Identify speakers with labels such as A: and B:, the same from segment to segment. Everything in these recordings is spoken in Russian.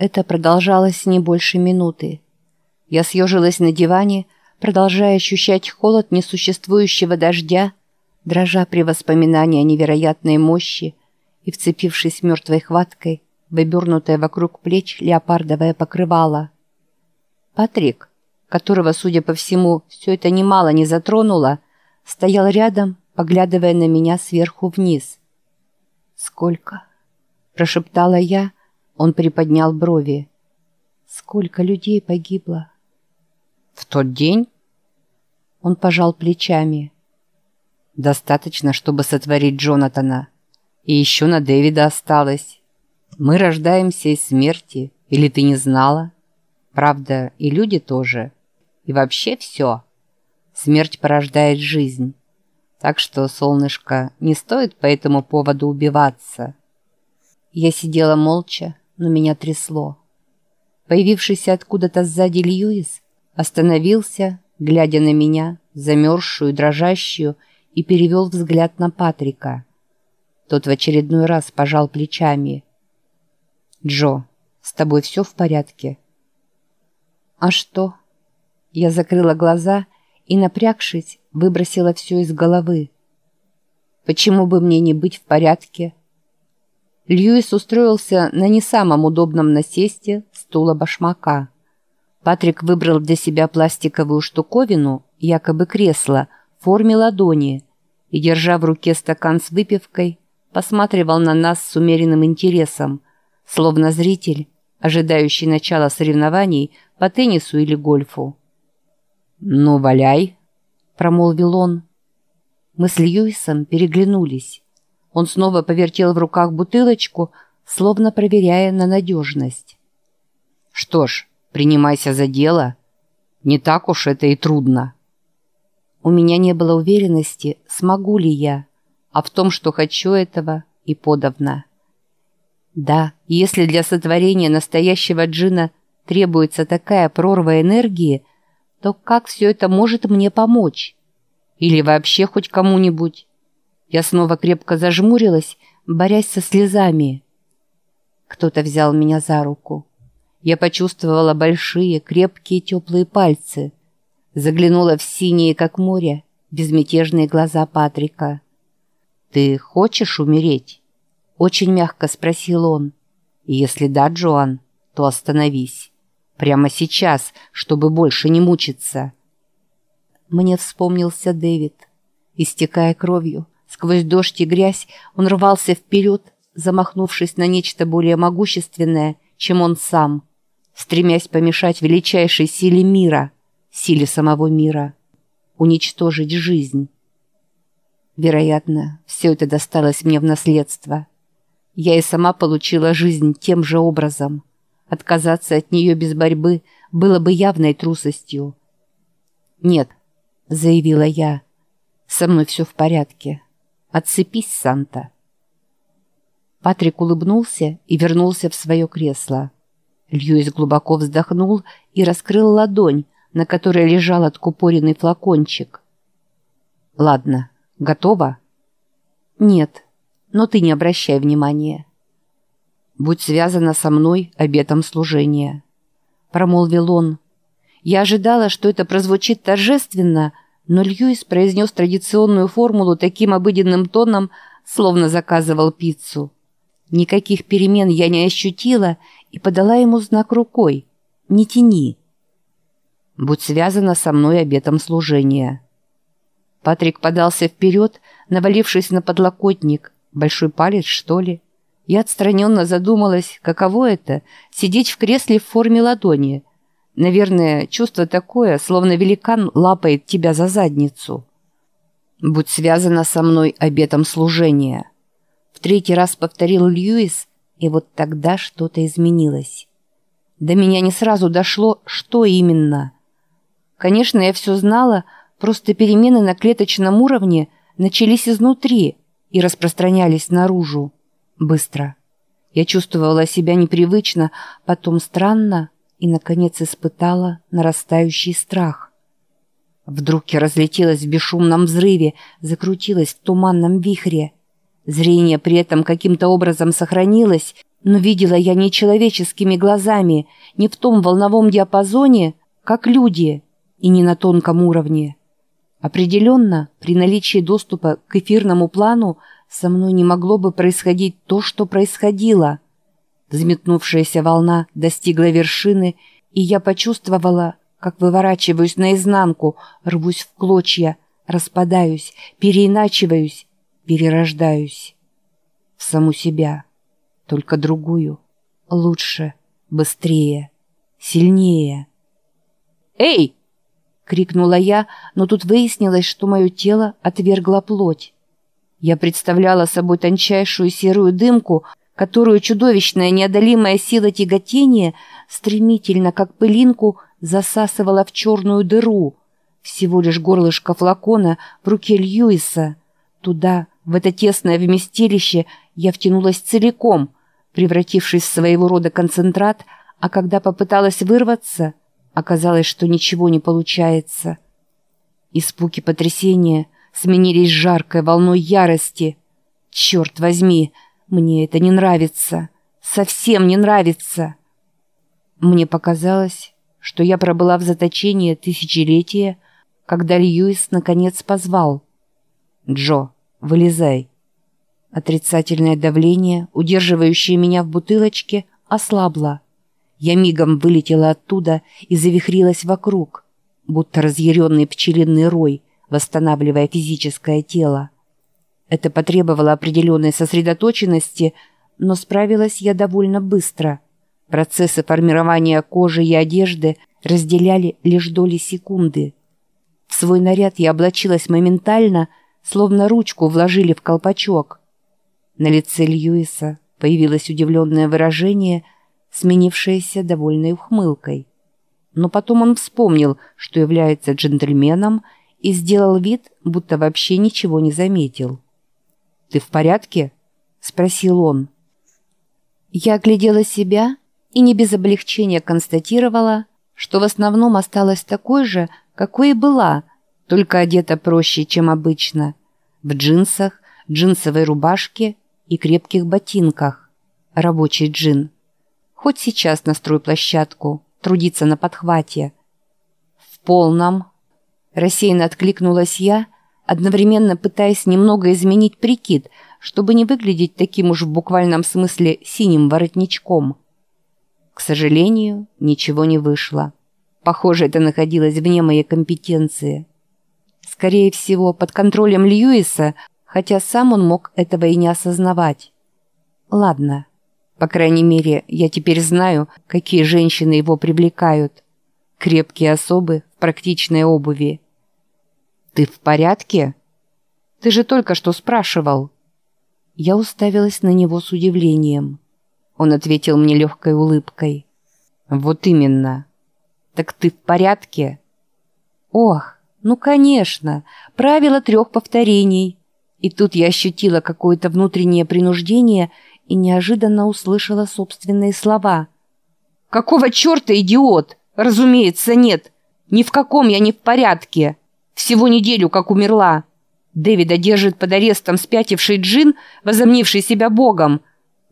A: Это продолжалось не больше минуты. Я съежилась на диване, продолжая ощущать холод несуществующего дождя, дрожа при воспоминании о невероятной мощи и вцепившись мертвой хваткой в обернутое вокруг плеч леопардовое покрывало. Патрик, которого, судя по всему, все это немало не затронуло, стоял рядом, поглядывая на меня сверху вниз. «Сколько?» – прошептала я, он приподнял брови. «Сколько людей погибло?»
B: «В тот день?»
A: Он пожал плечами.
B: «Достаточно, чтобы сотворить Джонатана. И еще на Дэвида осталось. Мы рождаемся из смерти, или ты не знала? Правда, и люди тоже. И вообще все. Смерть порождает жизнь. Так что, солнышко, не стоит по этому поводу убиваться».
A: Я сидела молча, но меня трясло. Появившийся откуда-то сзади Льюис остановился, глядя на меня, замерзшую, дрожащую, и перевел взгляд на Патрика. Тот в очередной раз пожал плечами. «Джо, с тобой все в порядке?» «А что?» Я закрыла глаза и, напрягшись, выбросила все из головы. «Почему бы мне не быть в порядке?» Льюис устроился на не самом удобном насесте стула башмака. Патрик выбрал для себя пластиковую штуковину, якобы кресло, в форме ладони, и, держа в руке стакан с выпивкой, посматривал на нас с умеренным интересом, словно зритель, ожидающий начала соревнований по теннису или гольфу.
B: «Ну, валяй», — промолвил он.
A: Мы с Льюисом переглянулись. Он снова повертел в руках бутылочку, словно проверяя на надежность.
B: «Что ж, принимайся за дело. Не так уж это и трудно».
A: У меня не было уверенности, смогу ли я, а в том, что хочу этого, и подавно. Да, если для сотворения настоящего джина требуется такая прорва энергии, то как все это может мне помочь? Или вообще хоть кому-нибудь? Я снова крепко зажмурилась, борясь со слезами. Кто-то взял меня за руку. Я почувствовала большие, крепкие, теплые пальцы. Заглянула в синие, как море, безмятежные глаза Патрика. «Ты хочешь умереть?» Очень мягко спросил он. «Если да, Джоан, то остановись. Прямо сейчас, чтобы больше не мучиться». Мне вспомнился Дэвид, истекая кровью, Сквозь дождь и грязь он рвался вперед, замахнувшись на нечто более могущественное, чем он сам, стремясь помешать величайшей силе мира, силе самого мира, уничтожить жизнь. Вероятно, все это досталось мне в наследство. Я и сама получила жизнь тем же образом. Отказаться от нее без борьбы было бы явной трусостью. «Нет», — заявила я, — «со мной все в порядке». Отцепись, Санта. Патрик улыбнулся и вернулся в свое кресло. Льюис глубоко вздохнул и раскрыл ладонь, на которой лежал откупоренный флакончик. «Ладно, готова?» «Нет, но ты не обращай внимания». «Будь связана со мной обетом служения», — промолвил он. Я ожидала, что это прозвучит торжественно, но Льюис произнес традиционную формулу таким обыденным тоном, словно заказывал пиццу. Никаких перемен я не ощутила и подала ему знак рукой. «Не тяни». «Будь связана со мной обетом служения». Патрик подался вперед, навалившись на подлокотник. Большой палец, что ли? Я отстраненно задумалась, каково это — сидеть в кресле в форме ладони — Наверное, чувство такое, словно великан лапает тебя за задницу. Будь связана со мной обетом служения. В третий раз повторил Льюис, и вот тогда что-то изменилось. До меня не сразу дошло, что именно. Конечно, я все знала, просто перемены на клеточном уровне начались изнутри и распространялись наружу. Быстро. Я чувствовала себя непривычно, потом странно, и, наконец, испытала нарастающий страх. Вдруг я разлетелась в бесшумном взрыве, закрутилась в туманном вихре. Зрение при этом каким-то образом сохранилось, Но видела я не человеческими глазами, не в том волновом диапазоне, как люди, и не на тонком уровне. Определенно, при наличии доступа к эфирному плану со мной не могло бы происходить то, что происходило. Взметнувшаяся волна достигла вершины, и я почувствовала, как выворачиваюсь наизнанку, рвусь в клочья, распадаюсь, переиначиваюсь, перерождаюсь. В саму себя, только другую, лучше, быстрее, сильнее. «Эй!» — крикнула я, но тут выяснилось, что мое тело отвергло плоть. Я представляла собой тончайшую серую дымку, которую чудовищная неодолимая сила тяготения стремительно, как пылинку, засасывала в черную дыру. Всего лишь горлышко флакона в руке Льюиса. Туда, в это тесное вместилище, я втянулась целиком, превратившись в своего рода концентрат, а когда попыталась вырваться, оказалось, что ничего не получается. Испуги потрясения сменились жаркой волной ярости. «Черт возьми, мне это не нравится, совсем не нравится!» Мне показалось, что я пробыла в заточении тысячелетия, когда Льюис наконец позвал. «Джо, вылезай». Отрицательное давление, удерживающее меня в бутылочке, ослабло. Я мигом вылетела оттуда и завихрилась вокруг, будто разъяренный пчелиный рой, восстанавливая физическое тело. Это потребовало определенной сосредоточенности, но справилась я довольно быстро – Процессы формирования кожи и одежды разделяли лишь доли секунды. В свой наряд я облачилась моментально, словно ручку вложили в колпачок. На лице Льюиса появилось удивленное выражение, сменившееся довольной ухмылкой. Но потом он вспомнил, что является джентльменом, и сделал вид, будто вообще ничего не заметил. «Ты в порядке?» — спросил он. Я оглядела себя и не без облегчения констатировала, что в основном осталась такой же, какой и была, только одета проще, чем обычно, в джинсах, джинсовой рубашке и крепких ботинках. Рабочий джин. Хоть сейчас на стройплощадку, трудиться на подхвате. В полном. Рассеянно откликнулась я, одновременно пытаясь немного изменить прикид, чтобы не выглядеть таким уж в буквальном смысле синим воротничком. К сожалению, ничего не вышло. Похоже, это находилось вне моей компетенции. Скорее всего, под контролем Льюиса, хотя сам он мог этого и не осознавать. Ладно. По крайней мере, я теперь знаю, какие женщины его привлекают. Крепкие особы в практичной обуви. «Ты в порядке?» «Ты же только что спрашивал». Я уставилась на него с удивлением. Он ответил мне легкой улыбкой. «Вот именно. Так ты в порядке?» «Ох, ну конечно, правило трех повторений». И тут я ощутила какое-то внутреннее принуждение и неожиданно услышала собственные слова. «Какого черта, идиот? Разумеется, нет. Ни в каком я не в порядке. Всего неделю как умерла. Дэвида держит под арестом спятивший джин, возомнивший себя богом,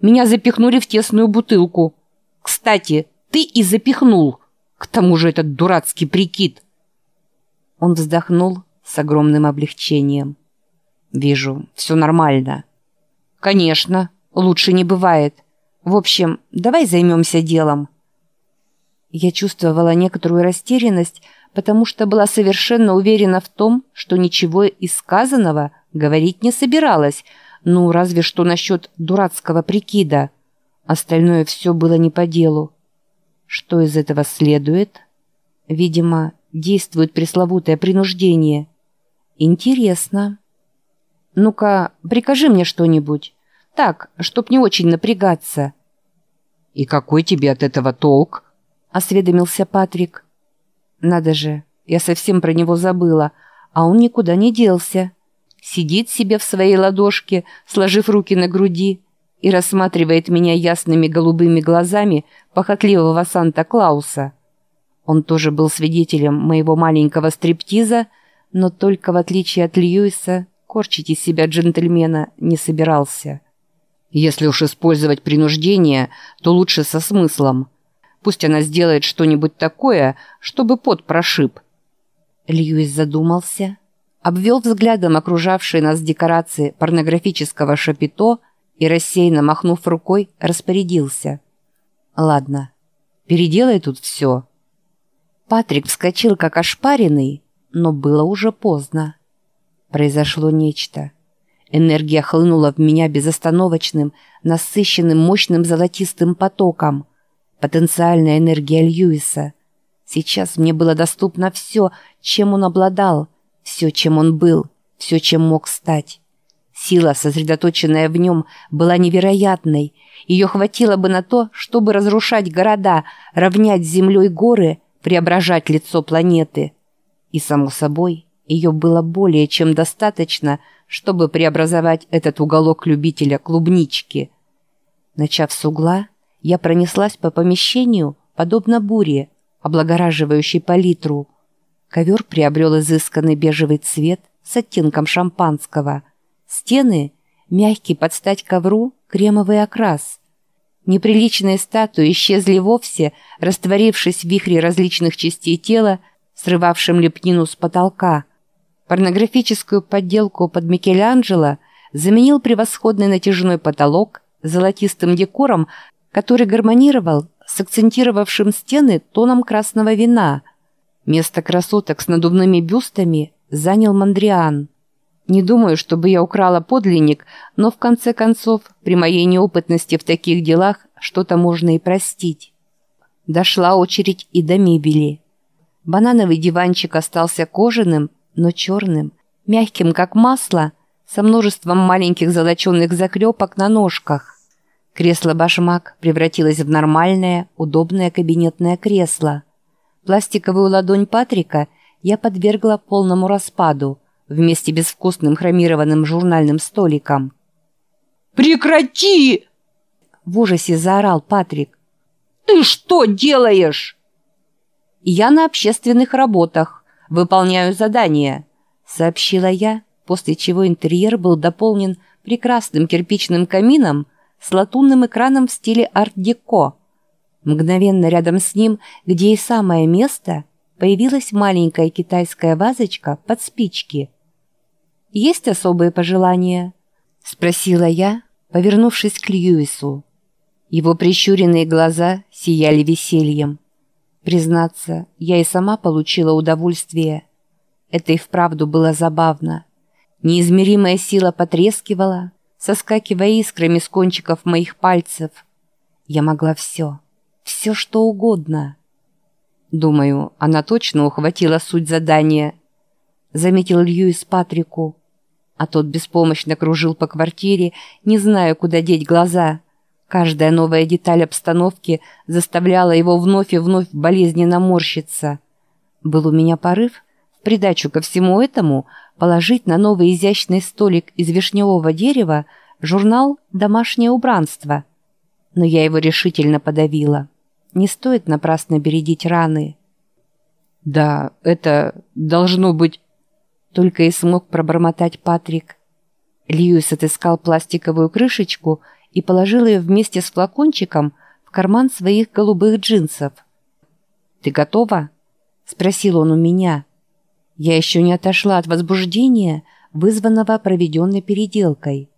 A: меня запихнули в тесную бутылку. Кстати, ты и запихнул. К тому же этот дурацкий прикид. Он вздохнул с огромным облегчением. Вижу, все нормально. Конечно, лучше не бывает. В общем, давай займемся делом. Я чувствовала некоторую растерянность, потому что была совершенно уверена в том, что ничего из сказанного говорить не собиралась, ну, разве что насчет дурацкого прикида. Остальное все было не по делу. Что из этого следует? Видимо, действует пресловутое принуждение. Интересно. Ну-ка, прикажи мне что-нибудь. Так, чтоб не очень напрягаться. «И какой тебе от этого толк?» — осведомился Патрик. «Надо же, я совсем про него забыла, а он никуда не делся» сидит себе в своей ладошке, сложив руки на груди, и рассматривает меня ясными голубыми глазами похотливого Санта-Клауса. Он тоже был свидетелем моего маленького стриптиза, но только в отличие от Льюиса, корчить из себя джентльмена не собирался.
B: Если уж использовать принуждение, то лучше со смыслом. Пусть она сделает что-нибудь такое, чтобы пот прошиб.
A: Льюис задумался, обвел взглядом окружавшие нас декорации порнографического шапито и, рассеянно махнув рукой, распорядился. «Ладно, переделай тут все». Патрик вскочил как ошпаренный, но было уже поздно. Произошло нечто. Энергия хлынула в меня безостановочным, насыщенным мощным золотистым потоком. Потенциальная энергия Льюиса. Сейчас мне было доступно все, чем он обладал, все, чем он был, все, чем мог стать. Сила, сосредоточенная в нем, была невероятной. Ее хватило бы на то, чтобы разрушать города, равнять землей горы, преображать лицо планеты. И, само собой, ее было более чем достаточно, чтобы преобразовать этот уголок любителя клубнички. Начав с угла, я пронеслась по помещению, подобно буре, облагораживающей палитру. Ковер приобрел изысканный бежевый цвет с оттенком шампанского. Стены — мягкий под стать ковру кремовый окрас. Неприличные статуи исчезли вовсе, растворившись в вихре различных частей тела, срывавшим лепнину с потолка. Порнографическую подделку под Микеланджело заменил превосходный натяжной потолок золотистым декором, который гармонировал с акцентировавшим стены тоном красного вина. Место красоток с надувными бюстами занял Мандриан. Не думаю, чтобы я украла подлинник, но в конце концов, при моей неопытности в таких делах, что-то можно и простить. Дошла очередь и до мебели. Банановый диванчик остался кожаным, но черным, мягким, как масло, со множеством маленьких золоченных заклепок на ножках. Кресло-башмак превратилось в нормальное, удобное кабинетное кресло. Пластиковую ладонь Патрика я подвергла полному распаду вместе безвкусным хромированным журнальным столиком.
C: «Прекрати!»
A: В ужасе заорал Патрик.
C: «Ты что делаешь?»
A: «Я на общественных работах выполняю задание», — сообщила я, после чего интерьер был дополнен прекрасным кирпичным камином с латунным экраном в стиле арт-деко. Мгновенно рядом с ним, где и самое место, появилась маленькая китайская вазочка под спички. «Есть особые пожелания?» — спросила я, повернувшись к Льюису. Его прищуренные глаза сияли весельем. Признаться, я и сама получила удовольствие. Это и вправду было забавно. Неизмеримая сила потрескивала, соскакивая искрами с кончиков моих пальцев. Я могла все, все что угодно. Думаю, она точно ухватила суть задания. Заметил Льюис Патрику. А тот беспомощно кружил по квартире, не зная, куда деть глаза. Каждая новая деталь обстановки заставляла его вновь и вновь болезненно морщиться. Был у меня порыв, в придачу ко всему этому, положить на новый изящный столик из вишневого дерева журнал «Домашнее убранство». Но я его решительно подавила. Не стоит напрасно бередить раны.
B: «Да, это должно быть...»
A: Только и смог пробормотать Патрик. Льюис отыскал пластиковую крышечку и положил ее вместе с флакончиком в карман своих голубых джинсов. «Ты готова?» – спросил он у меня. Я еще не отошла от возбуждения, вызванного проведенной переделкой.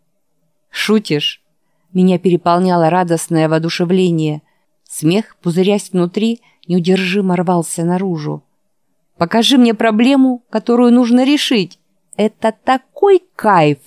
A: «Шутишь?» Меня переполняло радостное воодушевление. Смех, пузырясь внутри, неудержимо рвался наружу. «Покажи мне проблему, которую нужно решить. Это такой кайф!»